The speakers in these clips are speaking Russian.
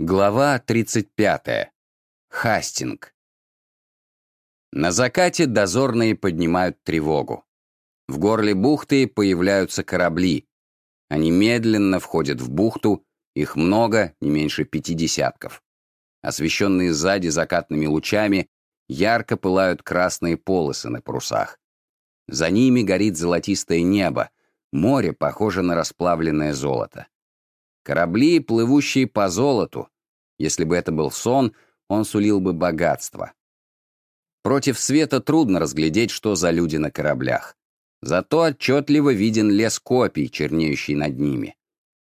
Глава 35. Хастинг. На закате дозорные поднимают тревогу. В горле бухты появляются корабли. Они медленно входят в бухту, их много, не меньше пяти десятков. Освещенные сзади закатными лучами, ярко пылают красные полосы на парусах. За ними горит золотистое небо, море похоже на расплавленное золото. Корабли, плывущие по золоту. Если бы это был сон, он сулил бы богатство. Против света трудно разглядеть, что за люди на кораблях. Зато отчетливо виден лес копий, чернеющий над ними.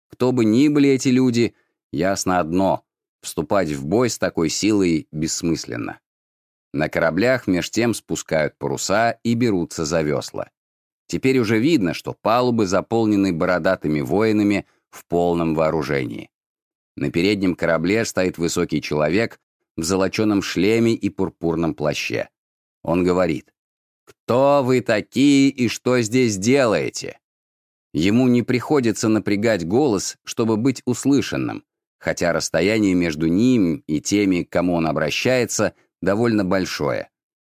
Кто бы ни были эти люди, ясно одно — вступать в бой с такой силой бессмысленно. На кораблях меж тем спускают паруса и берутся за весла. Теперь уже видно, что палубы заполнены бородатыми воинами в полном вооружении. На переднем корабле стоит высокий человек в золоченом шлеме и пурпурном плаще. Он говорит, «Кто вы такие и что здесь делаете?» Ему не приходится напрягать голос, чтобы быть услышанным, хотя расстояние между ним и теми, к кому он обращается, довольно большое.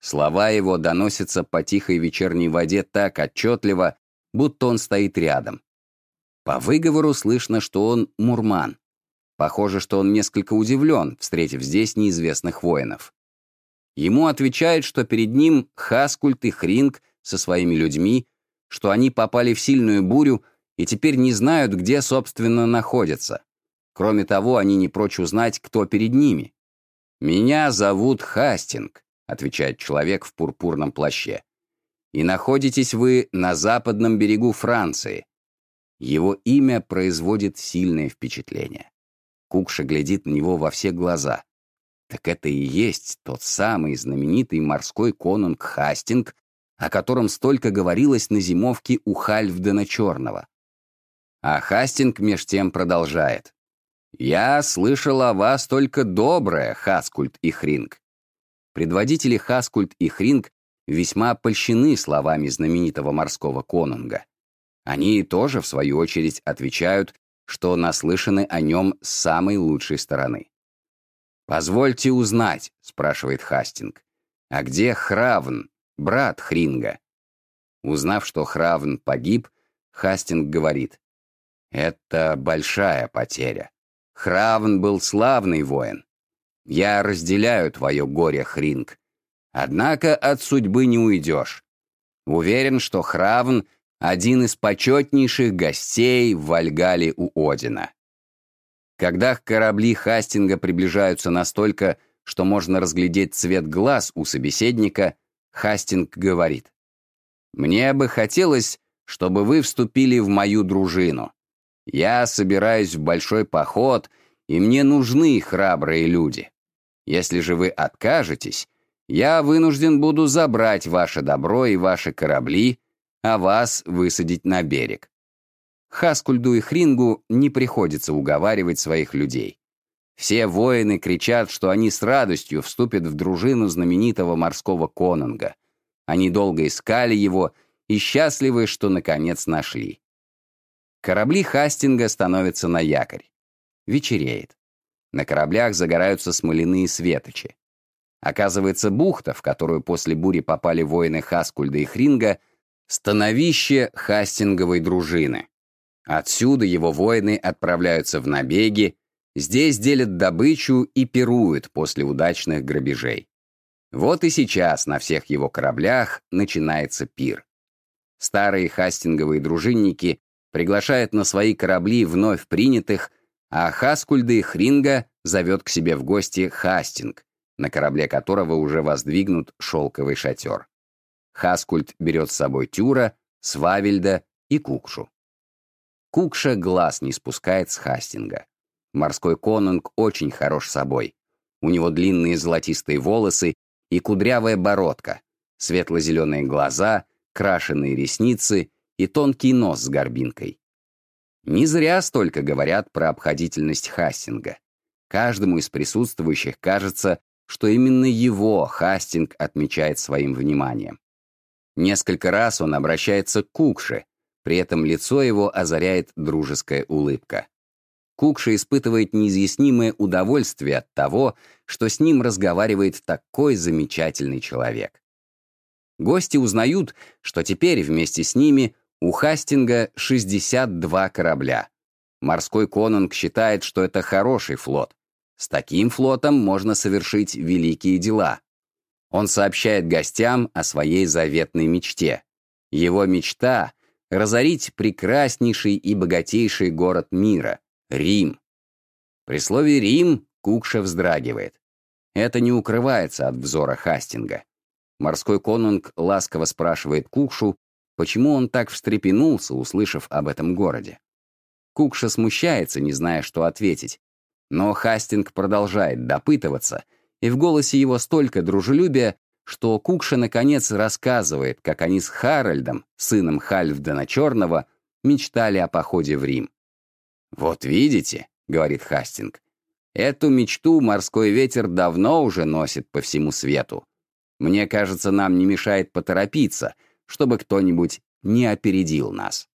Слова его доносятся по тихой вечерней воде так отчетливо, будто он стоит рядом. По выговору слышно, что он мурман. Похоже, что он несколько удивлен, встретив здесь неизвестных воинов. Ему отвечают, что перед ним Хаскульт и Хринг со своими людьми, что они попали в сильную бурю и теперь не знают, где, собственно, находятся. Кроме того, они не прочь узнать, кто перед ними. «Меня зовут Хастинг», — отвечает человек в пурпурном плаще. «И находитесь вы на западном берегу Франции, его имя производит сильное впечатление. Кукша глядит на него во все глаза. Так это и есть тот самый знаменитый морской конунг Хастинг, о котором столько говорилось на зимовке у Хальфдена Черного. А Хастинг меж тем продолжает. «Я слышал о вас только доброе, Хаскульт и Хринг». Предводители Хаскульт и Хринг весьма польщены словами знаменитого морского конунга. Они тоже, в свою очередь, отвечают, что наслышаны о нем с самой лучшей стороны. «Позвольте узнать», — спрашивает Хастинг, «а где Хравн, брат Хринга?» Узнав, что Хравн погиб, Хастинг говорит, «Это большая потеря. Хравн был славный воин. Я разделяю твое горе, Хринг. Однако от судьбы не уйдешь. Уверен, что Хравн один из почетнейших гостей в Вальгале у Одина. Когда корабли Хастинга приближаются настолько, что можно разглядеть цвет глаз у собеседника, Хастинг говорит, «Мне бы хотелось, чтобы вы вступили в мою дружину. Я собираюсь в большой поход, и мне нужны храбрые люди. Если же вы откажетесь, я вынужден буду забрать ваше добро и ваши корабли, а вас высадить на берег. Хаскульду и Хрингу не приходится уговаривать своих людей. Все воины кричат, что они с радостью вступят в дружину знаменитого морского конунга. Они долго искали его и счастливы, что наконец нашли. Корабли Хастинга становятся на якорь. Вечереет. На кораблях загораются смоляные светочи. Оказывается, бухта, в которую после бури попали воины Хаскульда и Хринга — Становище Хастинговой дружины. Отсюда его воины отправляются в набеги, здесь делят добычу и пируют после удачных грабежей. Вот и сейчас на всех его кораблях начинается пир. Старые хастинговые дружинники приглашают на свои корабли вновь принятых, а Хаскульда и Хринга зовет к себе в гости Хастинг, на корабле которого уже воздвигнут шелковый шатер. Хаскульт берет с собой Тюра, Свавельда и Кукшу. Кукша глаз не спускает с Хастинга. Морской конунг очень хорош собой. У него длинные золотистые волосы и кудрявая бородка, светло-зеленые глаза, крашеные ресницы и тонкий нос с горбинкой. Не зря столько говорят про обходительность Хастинга. Каждому из присутствующих кажется, что именно его Хастинг отмечает своим вниманием. Несколько раз он обращается к Кукше, при этом лицо его озаряет дружеская улыбка. Кукша испытывает неизъяснимое удовольствие от того, что с ним разговаривает такой замечательный человек. Гости узнают, что теперь вместе с ними у Хастинга 62 корабля. Морской конунг считает, что это хороший флот. С таким флотом можно совершить великие дела. Он сообщает гостям о своей заветной мечте. Его мечта — разорить прекраснейший и богатейший город мира — Рим. При слове «Рим» Кукша вздрагивает. Это не укрывается от взора Хастинга. Морской конунг ласково спрашивает Кукшу, почему он так встрепенулся, услышав об этом городе. Кукша смущается, не зная, что ответить. Но Хастинг продолжает допытываться, и в голосе его столько дружелюбия, что Кукша наконец рассказывает, как они с Харальдом, сыном Хальфдена Черного, мечтали о походе в Рим. «Вот видите», — говорит Хастинг, — «эту мечту морской ветер давно уже носит по всему свету. Мне кажется, нам не мешает поторопиться, чтобы кто-нибудь не опередил нас».